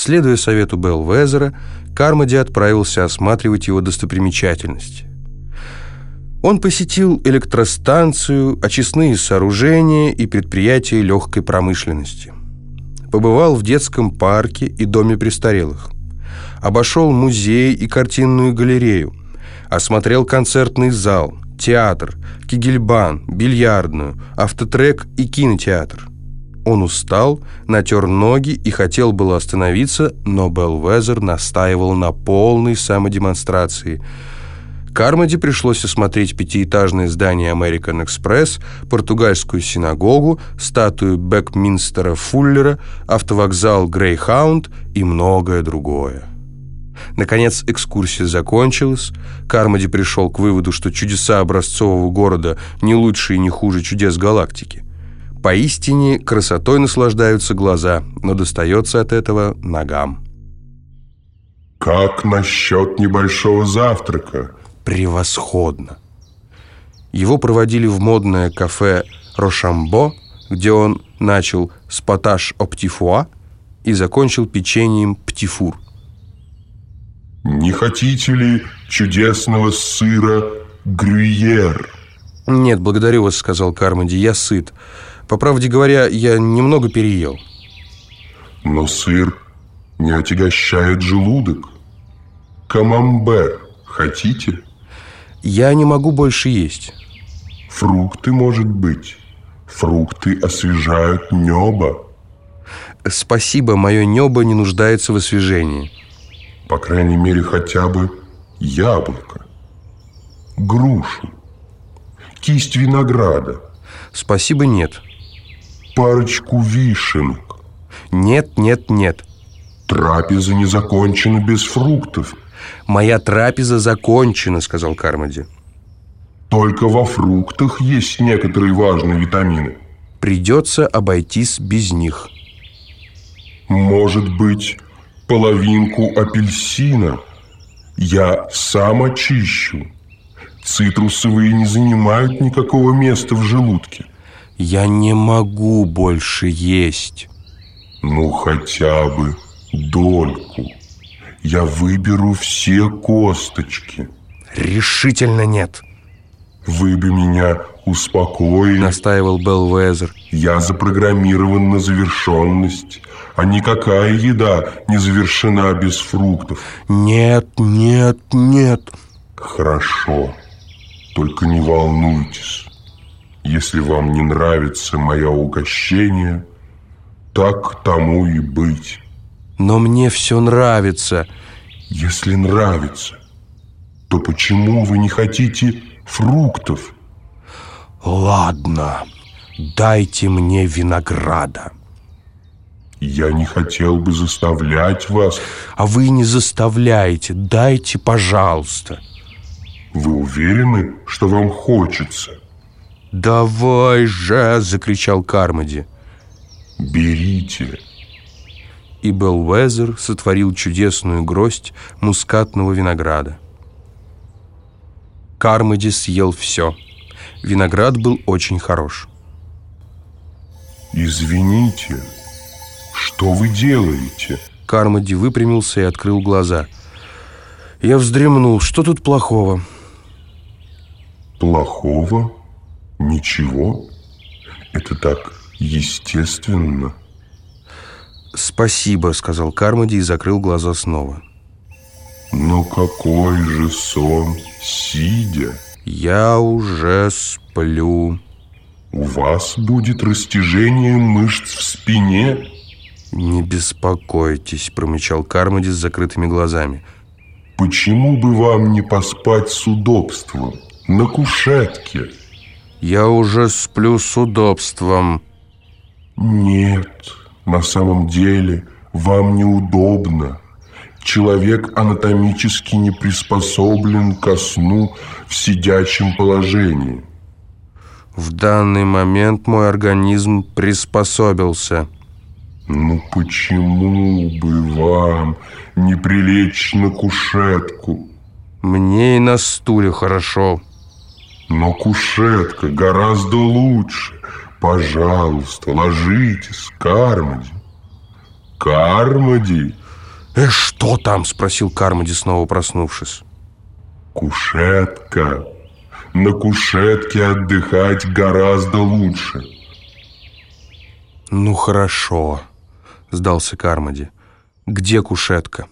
Следуя совету Белвезера, Кармоди отправился осматривать его достопримечательности. Он посетил электростанцию, очистные сооружения и предприятия легкой промышленности. Побывал в детском парке и доме престарелых. Обошел музей и картинную галерею. Осмотрел концертный зал, театр, кигельбан, бильярдную, автотрек и кинотеатр. Он устал, натер ноги и хотел было остановиться, но Белвезер настаивал на полной самодемонстрации – Кармоди пришлось осмотреть пятиэтажное здание American Express, португальскую синагогу, статую Бекминстера Фуллера, автовокзал Грейхаунд и многое другое. Наконец экскурсия закончилась. Кармоди пришел к выводу, что чудеса образцового города не лучше и не хуже чудес галактики. Поистине красотой наслаждаются глаза, но достается от этого ногам. «Как насчет небольшого завтрака?» превосходно. Его проводили в модное кафе «Рошамбо», где он начал с поташ оптифуа и закончил печеньем птифур. «Не хотите ли чудесного сыра грюйер?» «Нет, благодарю вас», — сказал Кармоди, — «я сыт. По правде говоря, я немного переел». «Но сыр не отягощает желудок. Камамбер хотите?» Я не могу больше есть. Фрукты, может быть. Фрукты освежают небо. Спасибо, мое небо не нуждается в освежении. По крайней мере, хотя бы яблоко, грушу, кисть винограда. Спасибо, нет. Парочку вишенок. Нет, нет, нет. Трапеза не закончена без фруктов. «Моя трапеза закончена», — сказал Кармоди. «Только во фруктах есть некоторые важные витамины». «Придется обойтись без них». «Может быть, половинку апельсина? Я сам очищу. Цитрусовые не занимают никакого места в желудке». «Я не могу больше есть». «Ну, хотя бы дольку» я выберу все косточки. Решительно нет. Вы бы меня успокоили. Настаивал Белвезер. Я запрограммирован на завершенность. А никакая еда не завершена без фруктов. Нет, нет, нет. Хорошо. Только не волнуйтесь. Если вам не нравится мое угощение, так тому и быть. Но мне все нравится. Если нравится, то почему вы не хотите фруктов? Ладно, дайте мне винограда. Я не хотел бы заставлять вас. А вы не заставляете. Дайте, пожалуйста. Вы уверены, что вам хочется? Давай же, закричал Кармоди. Берите и Белвезер сотворил чудесную гроздь мускатного винограда. Кармоди съел все. Виноград был очень хорош. «Извините, что вы делаете?» Кармоди выпрямился и открыл глаза. Я вздремнул. Что тут плохого? Плохого? Ничего. Это так естественно. «Спасибо», — сказал Кармоди и закрыл глаза снова. «Ну какой же сон, сидя?» «Я уже сплю». «У вас будет растяжение мышц в спине?» «Не беспокойтесь», — промычал Кармоди с закрытыми глазами. «Почему бы вам не поспать с удобством, на кушетке?» «Я уже сплю с удобством». «Нет, на самом деле вам неудобно. Человек анатомически не приспособлен ко сну в сидячем положении. В данный момент мой организм приспособился. Ну почему бы вам не прилечь на кушетку? Мне и на стуле хорошо. Но кушетка гораздо лучше. Пожалуйста, ложитесь, Кармоди. Кармоди. «Э, что там?» — спросил Кармоди, снова проснувшись. «Кушетка. На кушетке отдыхать гораздо лучше». «Ну, хорошо», — сдался Кармоди. «Где кушетка?»